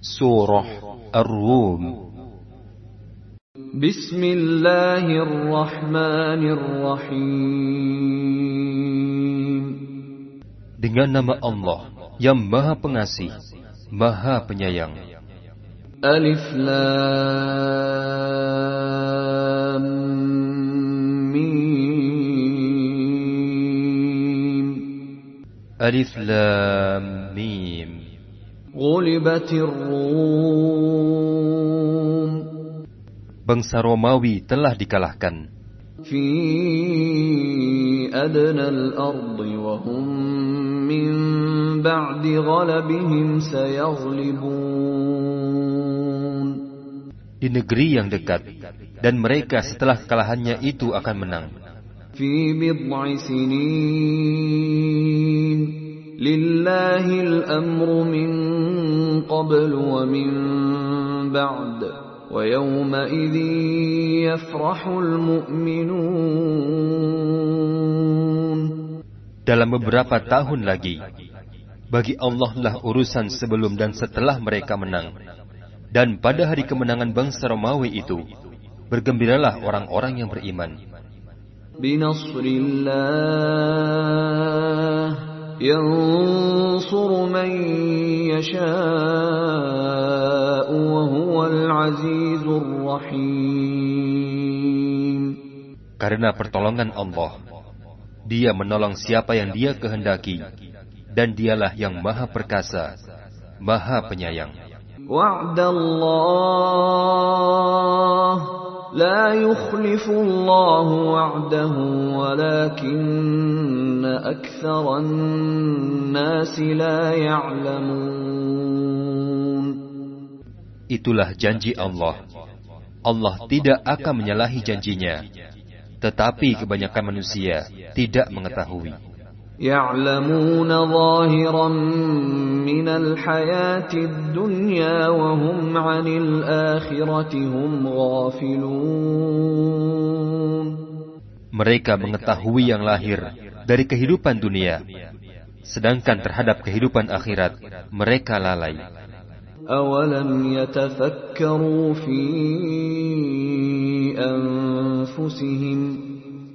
Surah Ar-Rum. Bismillahirrahmanirrahim. Dengan nama Allah yang Maha Pengasih, Maha Penyayang. Alif Lam Mim. Alif Lam Mim Bangsa Romawi telah dikalahkan. Di negeri yang dekat dan mereka setelah kekalahannya itu akan menang. في بضع سنين لله الأمر من قبل ومن بعد ويومئذ يفرح المؤمنون Dalam beberapa tahun lagi, bagi Allah lah urusan sebelum dan setelah mereka menang. Dan pada hari kemenangan bangsa Romawi itu, bergembiralah orang-orang yang beriman. بنصر الله ينصر من يشاء وهو العزيز الرحيم Karena pertolongan Allah, Dia menolong siapa yang Dia kehendaki, dan Dialah yang Maha Perkasa, Maha Penyayang. وعد الله لا يخلف الله وعده ولكن أكثر الناس لا يعلمون Itulah janji Allah. Allah tidak akan menyalahi janjinya, tetapi kebanyakan manusia tidak mengetahui. يعلمون ظاهرا من الحياة الدنيا وهم عن الآخرة هم غافلون Mereka mengetahui yang lahir dari kehidupan dunia, sedangkan terhadap kehidupan akhirat mereka lalai. أولم يتفكروا في أنفسهم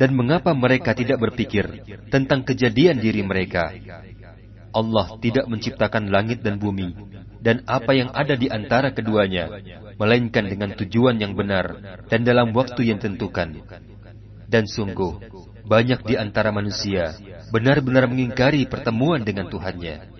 Dan mengapa mereka tidak berpikir tentang kejadian diri mereka? Allah tidak menciptakan langit dan bumi dan apa yang ada di antara keduanya, melainkan dengan tujuan yang benar dan dalam waktu yang tentukan. Dan sungguh, banyak di antara manusia benar-benar mengingkari pertemuan dengan Tuhannya.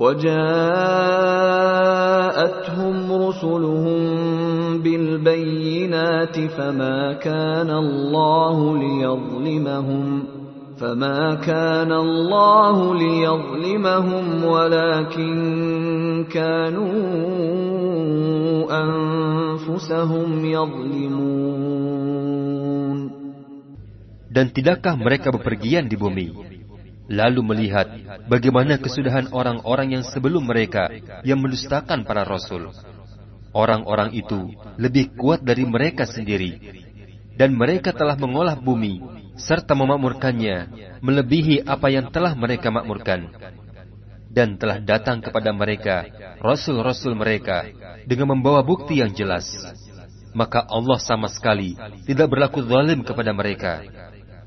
وجاءتهم رسلهم بالبينات فما كان الله ليظلمهم فما كان الله ليظلمهم ولكن كانوا أنفسهم يظلمون. Dan tidakkah mereka bepergian di bumi, lalu melihat bagaimana kesudahan orang-orang yang sebelum mereka yang mendustakan para rasul. Orang-orang itu lebih kuat dari mereka sendiri, dan mereka telah mengolah bumi serta memakmurkannya melebihi apa yang telah mereka makmurkan. Dan telah datang kepada mereka rasul-rasul mereka dengan membawa bukti yang jelas. Maka Allah sama sekali tidak berlaku zalim kepada mereka.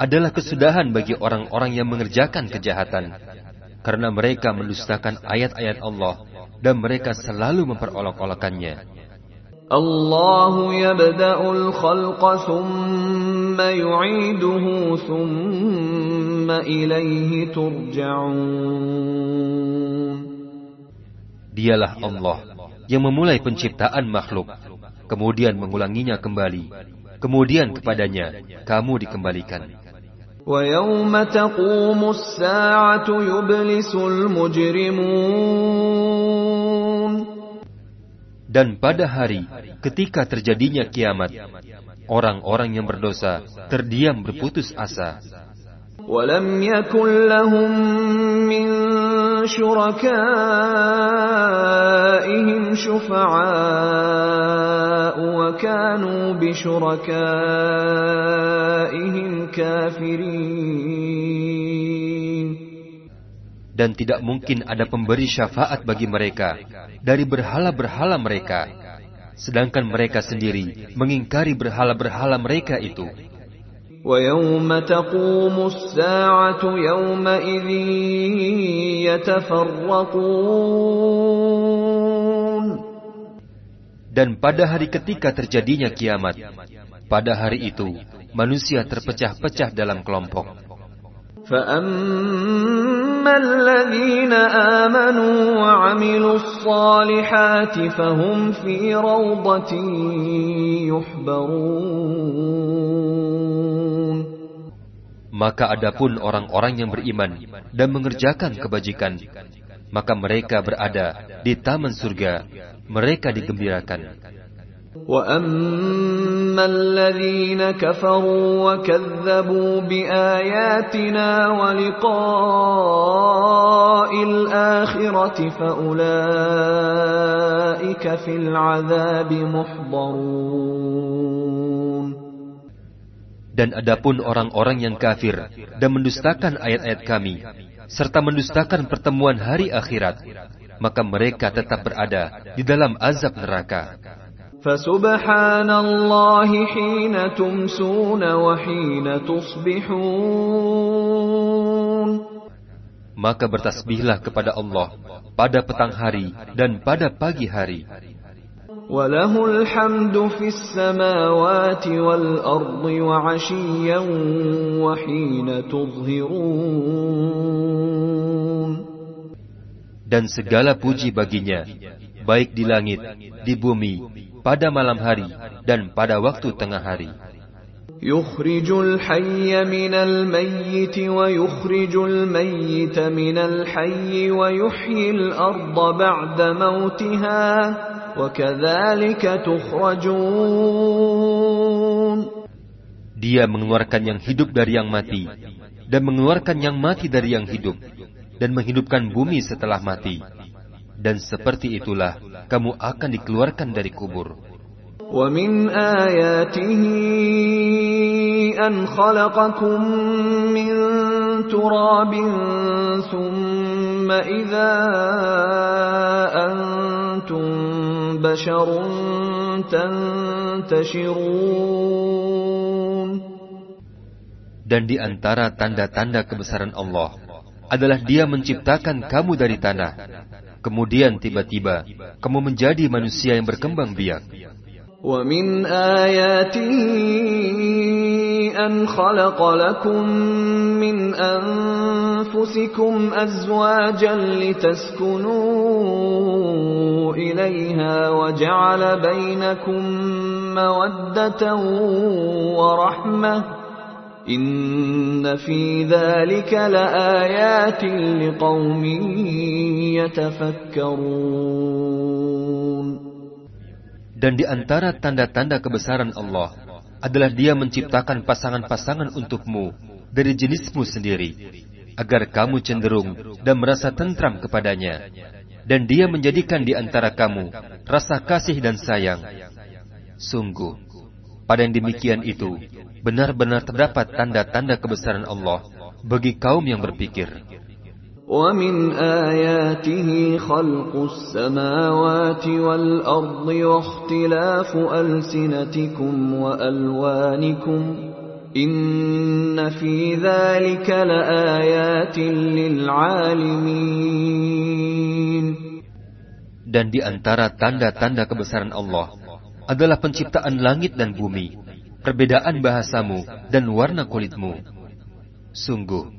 adalah kesudahan bagi orang-orang yang mengerjakan kejahatan, karena mereka mendustakan ayat-ayat Allah dan mereka selalu memperolok-olokannya. Allah yabda'ul khalqa thumma yu'iduhu thumma ilaihi turja'un. Dialah Allah yang memulai penciptaan makhluk, kemudian mengulanginya kembali, kemudian kepadanya kamu dikembalikan. ويوم تقوم الساعة يبلس المجرمون Dan pada hari ketika terjadinya kiamat, orang-orang yang berdosa terdiam berputus asa. ولم يكن لهم من شركائهم شفعاء وكانوا بشركائهم كافرين Dan tidak mungkin ada pemberi syafaat bagi mereka dari berhala-berhala mereka, sedangkan mereka sendiri mengingkari berhala-berhala mereka itu. ويوم تقوم الساعة يومئذ يتفرقون Dan pada hari ketika terjadinya kiamat, pada hari itu manusia terpecah-pecah dalam kelompok. فأما الذين آمنوا وعملوا الصالحات فهم في روضة يحبرون Maka adapun orang-orang yang beriman dan mengerjakan kebajikan, maka mereka berada di taman surga, mereka digembirakan. وأما الذين كفروا وكذبوا بآياتنا ولقاء الآخرة فأولئك في العذاب محضرون Dan adapun orang-orang yang kafir dan mendustakan ayat-ayat kami, serta mendustakan pertemuan hari akhirat, maka mereka tetap berada di dalam azab neraka. فسبحان الله حين تمسون وحين تصبحون Maka bertasbihlah kepada Allah pada petang hari dan pada pagi hari. وله الحمد في السماوات والأرض وعشيا وحين تظهرون Dan segala puji baginya, baik di langit, di bumi, pada malam hari, dan pada waktu tengah hari. يخرج الحي من الميت ويخرج الميت من الحي ويحيي الأرض بعد موتها Dia mengeluarkan yang hidup dari yang mati, dan mengeluarkan yang mati dari yang hidup, dan menghidupkan bumi setelah mati. Dan seperti itulah kamu akan dikeluarkan dari kubur. ومن آياته أن خلقكم من تراب ثم إذا أنتم بشر تنتشرون Dan di antara tanda-tanda kebesaran Allah adalah Dia menciptakan kamu dari tanah. Kemudian tiba-tiba kamu menjadi manusia yang berkembang biak. ومن آياته أن خلق لكم من أنفسكم أزواجا لتسكنوا إليها وجعل بينكم مودة ورحمة إن في ذلك لآيات لقوم يتفكرون Dan di antara tanda-tanda kebesaran Allah adalah Dia menciptakan pasangan-pasangan untukmu dari jenismu sendiri, agar kamu cenderung dan merasa tentram kepadanya. dan Dia menjadikan di antara kamu rasa kasih dan sayang. Sungguh, pada yang demikian itu, benar-benar terdapat tanda-tanda kebesaran Allah bagi kaum yang berpikir. ومن آياته خلق السماوات والأرض واختلاف ألسنتكم وألوانكم إن في ذلك لآيات للعالمين Dan di antara tanda-tanda kebesaran Allah adalah penciptaan langit dan bumi, perbedaan bahasamu dan warna kulitmu. Sungguh,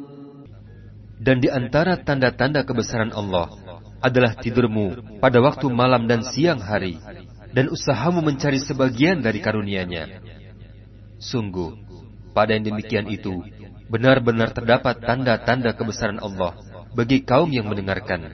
Dan di antara tanda-tanda kebesaran Allah adalah tidurmu pada waktu malam dan siang hari, dan usahamu mencari sebagian dari karunia-Nya. Sungguh, pada yang demikian itu, benar-benar terdapat tanda-tanda kebesaran Allah bagi kaum yang mendengarkan.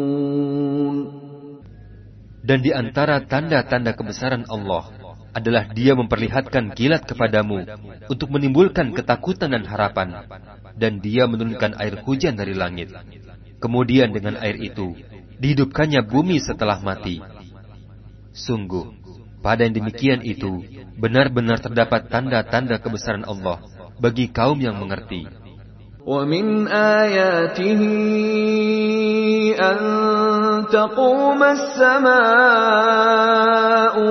Dan di antara tanda-tanda kebesaran Allah adalah Dia memperlihatkan kilat kepadamu untuk menimbulkan ketakutan dan harapan, dan Dia menurunkan air hujan dari langit. Kemudian dengan air itu dihidupkannya bumi setelah mati. Sungguh, pada yang demikian itu benar-benar terdapat tanda-tanda kebesaran Allah bagi kaum yang mengerti. ومن آياته أن تقوم السماء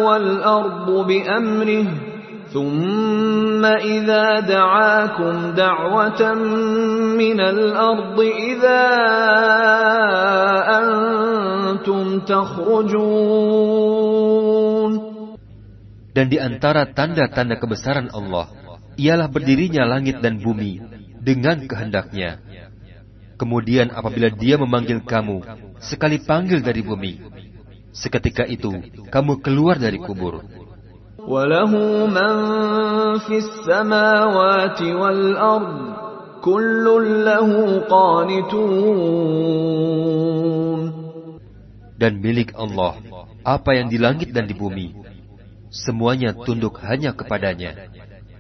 والأرض بأمره ثم إذا دعاكم دعوة من الأرض إذا أنتم تخرجون Dan di antara tanda-tanda kebesaran Allah ialah berdirinya langit dan bumi dengan kehendaknya. Kemudian apabila dia memanggil kamu, sekali panggil dari bumi. Seketika itu, kamu keluar dari kubur. Dan milik Allah, apa yang di langit dan di bumi, semuanya tunduk hanya kepadanya.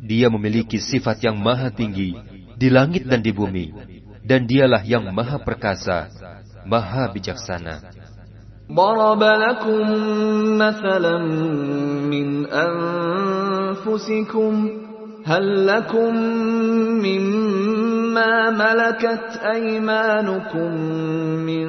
Dia memiliki sifat yang maha tinggi di langit dan di bumi, dan dialah yang maha perkasa, maha bijaksana. ضرب لكم مثلا من أنفسكم هل لكم مما ملكت أيمانكم من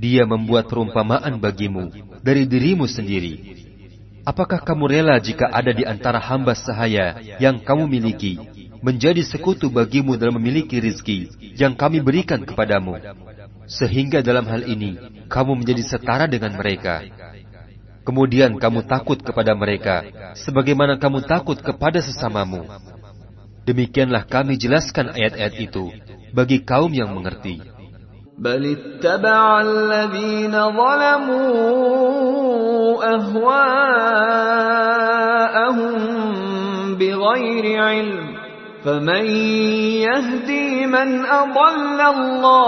Dia membuat perumpamaan bagimu dari dirimu sendiri. Apakah kamu rela jika ada di antara hamba sahaya yang kamu miliki menjadi sekutu bagimu dalam memiliki rizki yang kami berikan kepadamu? Sehingga dalam hal ini kamu menjadi setara dengan mereka. Kemudian kamu takut kepada mereka, sebagaimana kamu takut kepada sesamamu. Demikianlah kami jelaskan ayat-ayat itu bagi kaum yang mengerti. بل اتبع الذين ظلموا أهواءهم بغير علم فمن يهدي من أضل الله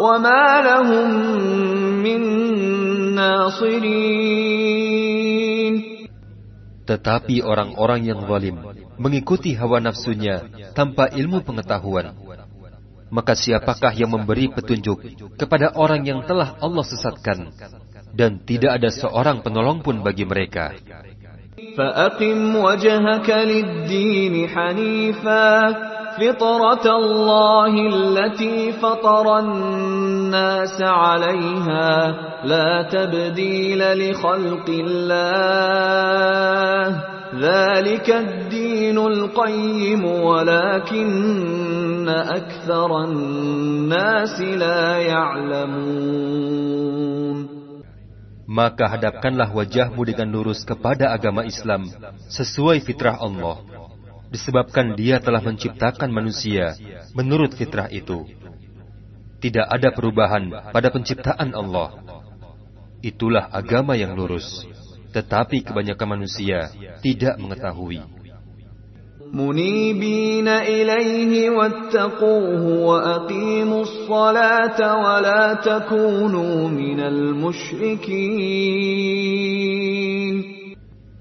وما لهم من ناصرين Tetapi orang-orang yang zalim mengikuti hawa nafsunya tanpa ilmu pengetahuan. Maka siapakah yang memberi petunjuk kepada orang yang telah Allah sesatkan dan tidak ada seorang penolong pun bagi mereka. فأقم وجهك للدين حنيفا فطرة الله التي فطر الناس عليها لا تبديل لخلق الله ذلك الدين القيم ولكن أكثر الناس لا يعلمون Maka hadapkanlah wajahmu dengan lurus kepada agama Islam sesuai fitrah Allah. Disebabkan dia telah menciptakan manusia menurut fitrah itu. Tidak ada perubahan pada penciptaan Allah. Itulah agama yang lurus. Tetapi kebanyakan manusia tidak mengetahui. منيبين إليه واتقوه وأقيموا الصلاة ولا تكونوا من المشركين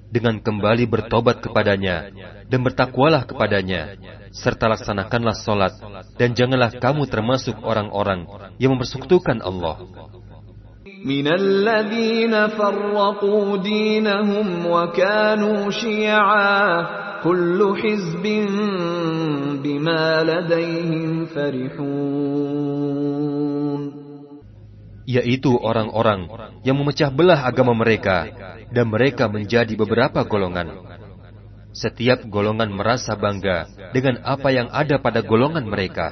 Dengan kembali bertobat kepadanya dan bertakwalah kepadanya, serta laksanakanlah solat, dan janganlah kamu termasuk orang-orang yang mempersekutukan Allah. من الذين فرقوا دينهم وكانوا شيعا كل حزب بما لديهم فرحون yaitu orang-orang yang memecah belah agama mereka dan mereka menjadi beberapa golongan. Setiap golongan merasa bangga dengan apa yang ada pada golongan mereka.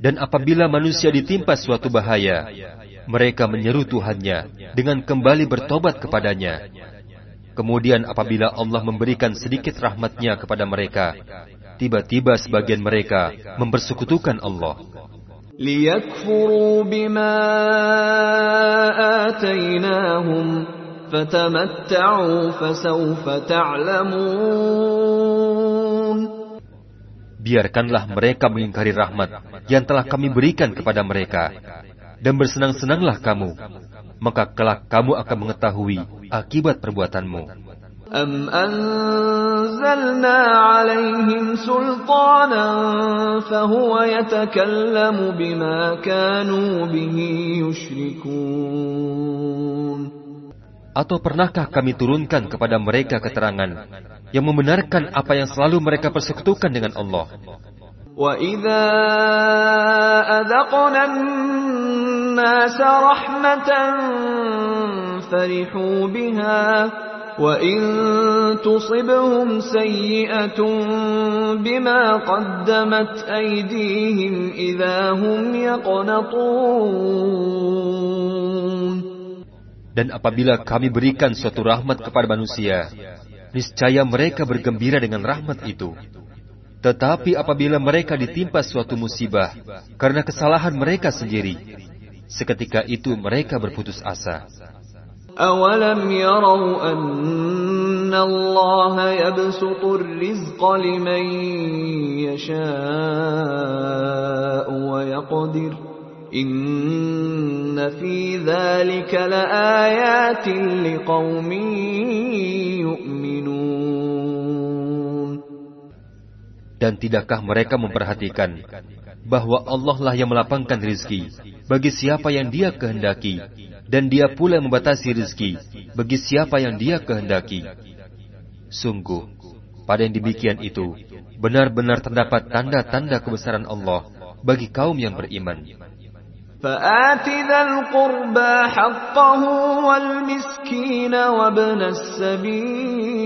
Dan apabila manusia ditimpa suatu bahaya, mereka menyeru Tuhannya dengan kembali bertobat kepadanya. Kemudian apabila Allah memberikan sedikit rahmatnya kepada mereka, tiba-tiba sebagian mereka mempersekutukan Allah. ليكفروا بما آتيناهم فتمتعوا فسوف تعلمون Biarkanlah mereka mengingkari rahmat yang telah kami berikan kepada mereka. Dan bersenang-senanglah kamu. Maka kelak kamu akan mengetahui akibat perbuatanmu. أم أنزلنا عليهم سلطانا فهو يتكلم بما كانوا به يشركون Atau pernahkah kami turunkan kepada mereka keterangan yang membenarkan apa yang selalu mereka persekutukan dengan Allah? وإذا أذقنا الناس رحمة فرحوا بها وإن تصبهم سيئة بما قدمت أيديهم إذا هم يقنطون Dan apabila kami berikan suatu rahmat kepada manusia, niscaya mereka bergembira dengan rahmat itu. Tetapi apabila mereka ditimpa suatu musibah karena kesalahan mereka sendiri, seketika itu mereka berputus asa. أولم يروا أن الله يبسط الرزق لمن يشاء ويقدر dan tidakkah mereka memperhatikan bahwa Allah lah yang melapangkan rizki bagi siapa yang dia kehendaki dan dia pula yang membatasi rizki bagi siapa yang dia kehendaki. Sungguh, pada yang demikian itu, benar-benar terdapat tanda-tanda kebesaran Allah bagi kaum yang beriman. فآت ذا القربى حقه والمسكين وابن السبيل.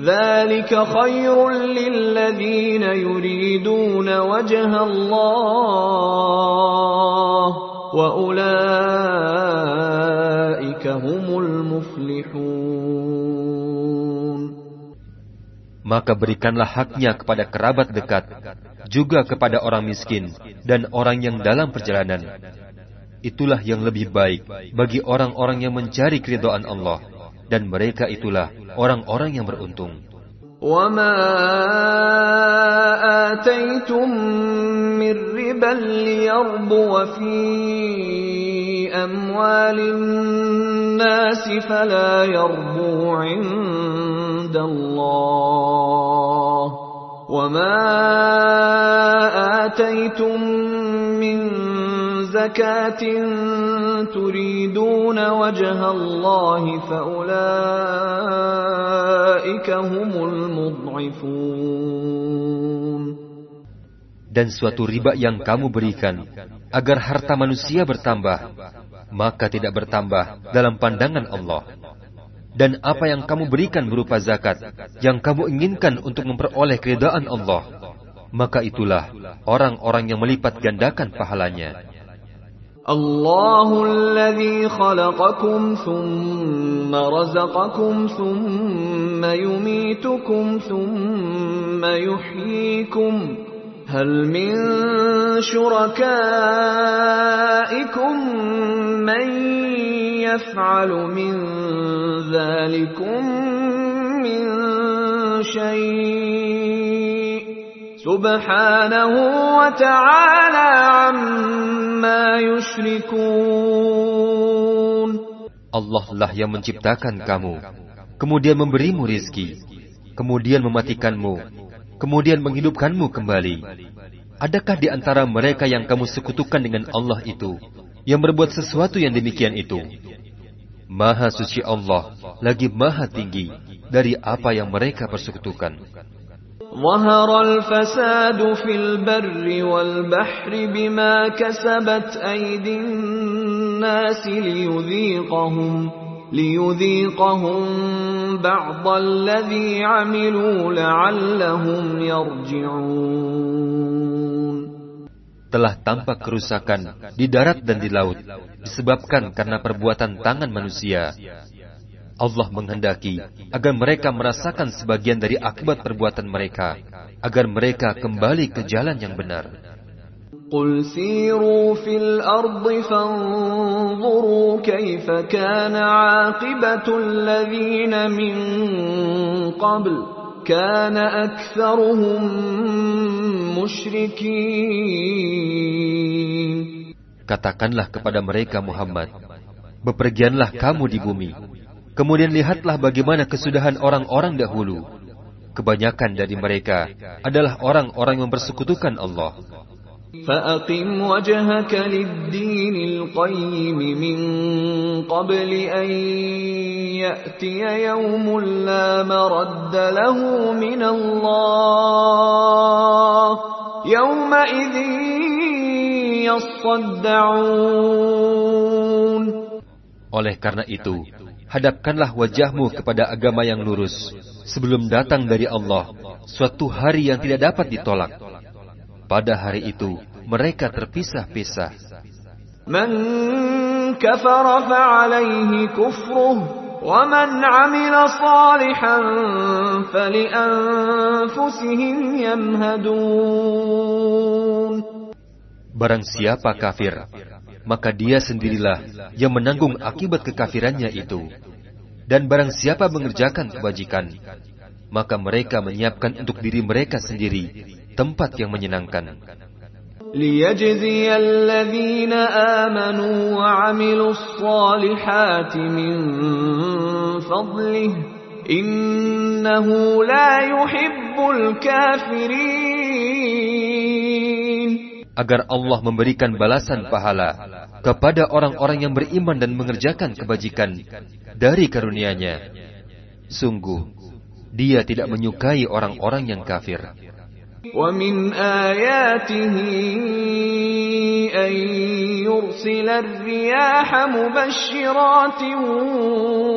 ذلك خير للذين يريدون وجه الله وأولئك هم المفلحون. Maka berikanlah haknya kepada kerabat dekat juga kepada orang miskin dan orang yang dalam perjalanan. Itulah yang lebih baik bagi orang-orang yang mencari keridhaan Allah dan mereka itulah orang-orang yang beruntung. وما آتيتم من ربا ليربو في أموال الناس فلا يربو عند الله وما آتيتم من زكاة تريدون وجه الله فأولئك هم المضعفون Dan suatu riba yang kamu berikan agar harta manusia bertambah, maka tidak bertambah dalam pandangan Allah Dan apa yang kamu berikan berupa zakat yang kamu inginkan untuk memperoleh keridaan Allah maka itulah orang-orang yang melipat gandakan pahalanya. Allahul khalaqakum thumma razaqakum thumma yumitukum thumma yuhyikum هل من شركائكم من يفعل من ذلكم من شيء سبحانه وتعالى عما يشركون Allah lah yang menciptakan kamu, kemudian memberimu rizki, kemudian mematikanmu, kemudian menghidupkanmu kembali. Adakah di antara mereka yang kamu sekutukan dengan Allah itu, yang berbuat sesuatu yang demikian itu? Maha suci Allah lagi maha tinggi dari apa yang mereka persekutukan. ظهر الفساد في البر والبحر بما كسبت أيدي الناس ليذيقهم ليذيقهم بعض الذي عملوا لعلهم يرجعون telah tampak kerusakan di darat dan di laut disebabkan karena perbuatan tangan manusia. Allah menghendaki agar mereka merasakan sebagian dari akibat perbuatan mereka, agar mereka kembali ke jalan yang benar. قل سيروا في الأرض فانظروا كيف كان عاقبة الذين من قبل كان أكثرهم مشركين Katakanlah kepada mereka Muhammad, bepergianlah kamu di bumi, kemudian lihatlah bagaimana kesudahan orang-orang dahulu. Kebanyakan dari mereka adalah orang-orang yang bersekutukan Allah. فأقم وجهك للدين القيم من قبل أن يأتي يوم لا مرد له من الله يومئذ يصدعون Oleh karena itu, hadapkanlah wajahmu kepada agama yang lurus sebelum datang dari Allah suatu hari yang tidak dapat ditolak. Pada hari itu, mereka terpisah-pisah. Man kafara fa'alaihi kufruh, wa man amila salihan falianfusihim yamhadun. Barang siapa kafir, maka dia sendirilah yang menanggung akibat kekafirannya itu. Dan barang siapa mengerjakan kebajikan, maka mereka menyiapkan untuk diri mereka sendiri tempat yang menyenangkan. ليجزي الذين آمنوا وعملوا الصالحات من فضله إنه لا يحب الكافرين agar Allah memberikan balasan pahala kepada orang-orang yang beriman dan mengerjakan kebajikan dari karunia-Nya. Sungguh, Dia tidak menyukai orang-orang yang kafir. ومن آياته أن يرسل الرياح مبشرات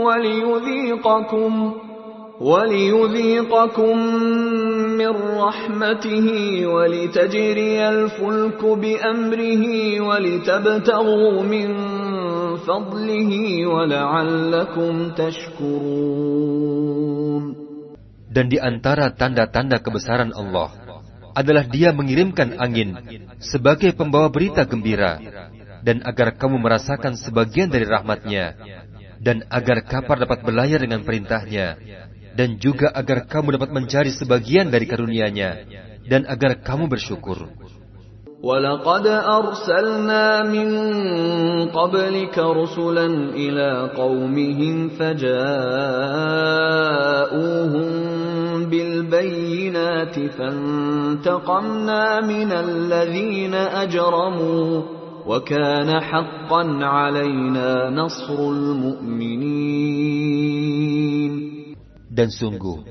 وليذيقكم وليذيقكم من رحمته ولتجري الفلك بأمره ولتبتغوا من فضله ولعلكم تشكرون Dan di antara tanda-tanda kebesaran Allah adalah dia mengirimkan angin sebagai pembawa berita gembira dan agar kamu merasakan sebagian dari rahmatnya dan agar kapal dapat berlayar dengan perintahnya dan juga agar kamu dapat mencari sebagian dari karunia-Nya dan agar kamu bersyukur. ولقد أرسلنا من قبلك رسلا إلى قومهم فجاءوهم بالبينات فانتقمنا من الذين أجرموا وكان حقا علينا نصر المؤمنين Dan sungguh,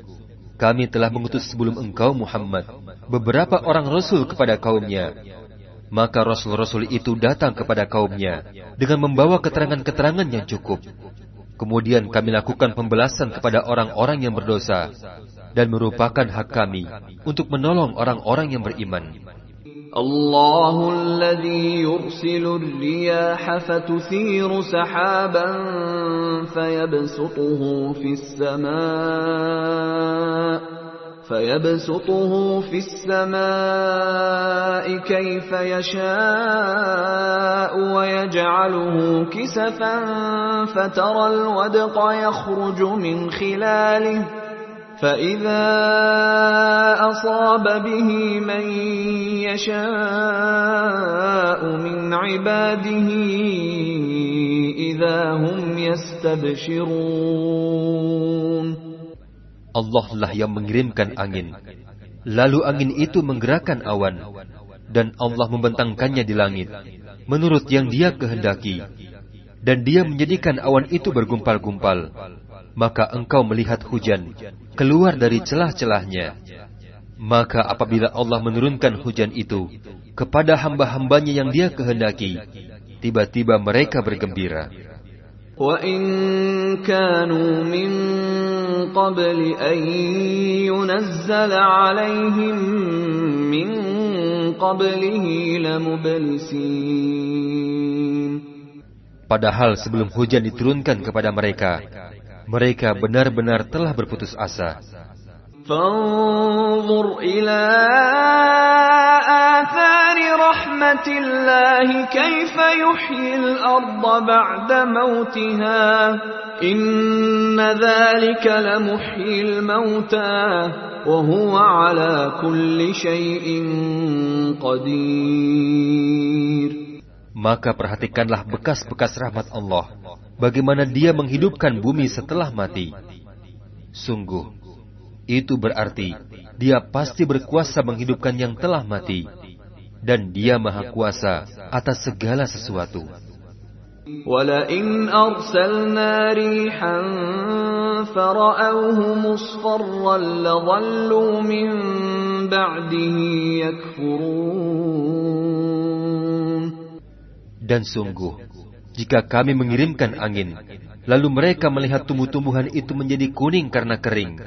kami telah mengutus sebelum engkau Muhammad beberapa orang rasul kepada kaumnya. Maka rasul-rasul itu datang kepada kaumnya dengan membawa keterangan-keterangan yang cukup. Kemudian kami lakukan pembelasan kepada orang-orang yang berdosa Dan merupakan hak kami untuk menolong orang-orang yang beriman. الله الذي يرسل الرياح فتثير سحابا فيبسطه في السماء فيبسطه في السماء كيف يشاء ويجعله كسفا فترى الودق يخرج من خلاله فإذا أصاب به من يشاء من عباده إذا هم يستبشرون Allah lah yang mengirimkan angin. Lalu angin itu menggerakkan awan, dan Allah membentangkannya di langit, menurut yang dia kehendaki. Dan dia menjadikan awan itu bergumpal-gumpal. Maka engkau melihat hujan, keluar dari celah-celahnya. Maka apabila Allah menurunkan hujan itu kepada hamba-hambanya yang dia kehendaki, tiba-tiba mereka bergembira. وَإِن كَانُوا مِن قَبْلِ أَن يُنَزَّلَ عَلَيْهِم مِّن قَبْلِهِ لَمُبْلِسِينَ Padahal sebelum hujan diturunkan kepada mereka, mereka benar-benar telah berputus asa. فانظر إلى آثار رحمة الله كيف يحيي الأرض بعد موتها إن ذلك لمحيي الموتى وهو على كل شيء قدير Maka perhatikanlah bekas-bekas rahmat Allah, bagaimana dia menghidupkan bumi setelah mati. Sungguh, itu berarti dia pasti berkuasa menghidupkan yang telah mati. Dan dia maha kuasa atas segala sesuatu. ولئن أرسلنا ريحا فرأوه مصفرا لظلوا من بعده يكفرون Dan sungguh, jika kami mengirimkan angin, lalu mereka melihat tumbuh-tumbuhan itu menjadi kuning karena kering,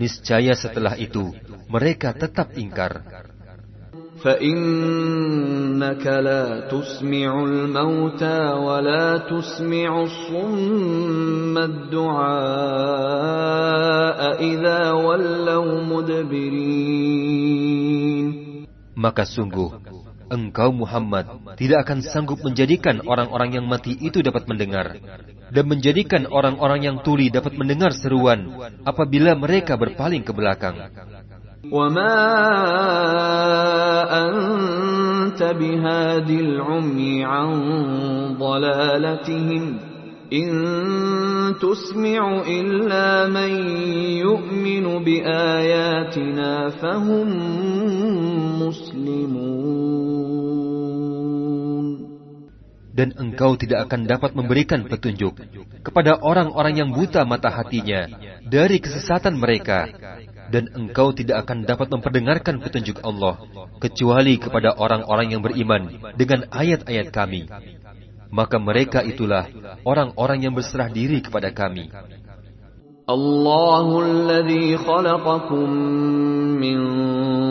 niscaya setelah itu mereka tetap ingkar. فإنك لا تسمع الموتى ولا تسمع الصم الدعاء إذا ولوا مدبرين Maka sungguh, engkau Muhammad tidak akan sanggup menjadikan orang-orang yang mati itu dapat mendengar, dan menjadikan orang-orang yang tuli dapat mendengar seruan apabila mereka berpaling ke belakang. وما أنت بهاد العمي عن ضلالتهم إن تسمع إلا من يؤمن بآياتنا فهم مسلمون dan engkau tidak akan dapat memberikan petunjuk kepada orang-orang yang buta mata hatinya dari kesesatan mereka, dan engkau tidak akan dapat memperdengarkan petunjuk Allah, kecuali kepada orang-orang yang beriman dengan ayat-ayat kami. Maka mereka itulah orang-orang yang berserah diri kepada kami. Allahul ladzi khalaqakum min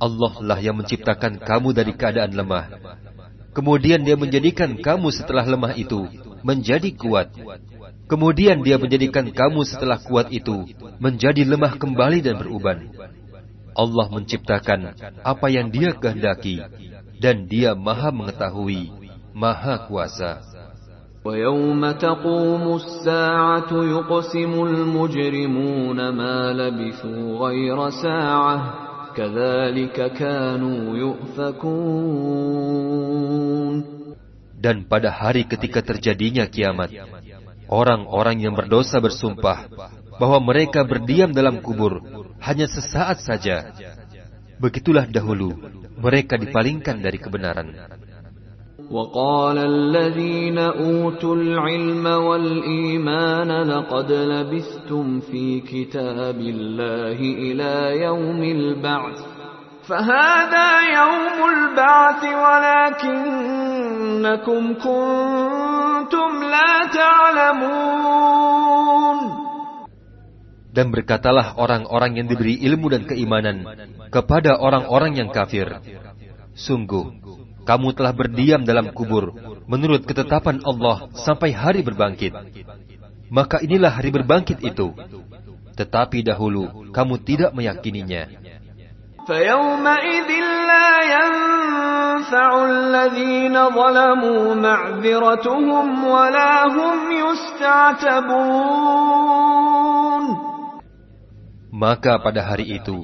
Allah lah yang menciptakan kamu dari keadaan lemah. Kemudian dia menjadikan kamu setelah lemah itu menjadi kuat. Kemudian dia menjadikan kamu setelah kuat itu menjadi lemah kembali dan beruban. Allah menciptakan apa yang dia kehendaki dan dia maha mengetahui, maha kuasa. ويوم تقوم الساعة يقسم المجرمون ما لبثوا غير ساعة كذلك كانوا يؤفكون dan pada hari ketika terjadinya kiamat, orang-orang yang berdosa bersumpah bahwa mereka berdiam dalam kubur hanya sesaat saja. Begitulah dahulu mereka dipalingkan dari kebenaran. وقال الذين أوتوا العلم والإيمان لقد لبثتم في كتاب الله إلى يوم البعث فهذا يوم البعث ولكنكم كنتم لا تعلمون Dan berkatalah orang-orang yang diberi ilmu dan keimanan kepada orang-orang yang kafir. Sungguh, kamu telah berdiam dalam kubur menurut ketetapan Allah sampai hari berbangkit. Maka inilah hari berbangkit itu. Tetapi dahulu kamu tidak meyakininya. Maka pada hari itu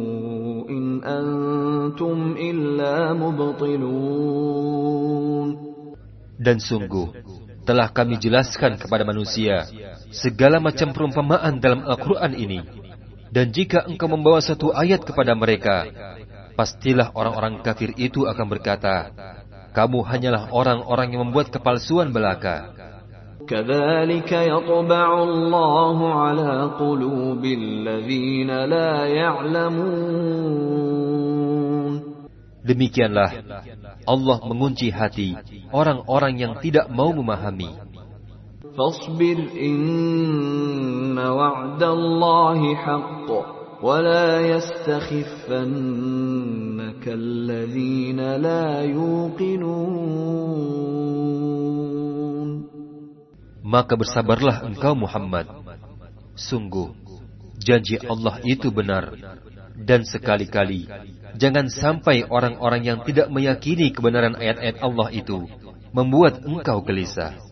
أنتم إلا مبطلون Dan sungguh, telah kami jelaskan kepada manusia segala macam perumpamaan dalam Al-Quran ini. Dan jika engkau membawa satu ayat kepada mereka, pastilah orang-orang kafir itu akan berkata, kamu hanyalah orang-orang yang membuat kepalsuan belaka. كذلك يطبع الله على قلوب الذين لا يعلمون Demikianlah Allah mengunci hati orang-orang yang tidak mau memahami. فاصبر إن وعد الله حق ولا يستخفنك الذين لا يوقنون maka bersabarlah engkau Muhammad. Sungguh, janji Allah itu benar. Dan sekali-kali, jangan sampai orang-orang yang tidak meyakini kebenaran ayat-ayat Allah itu membuat engkau gelisah.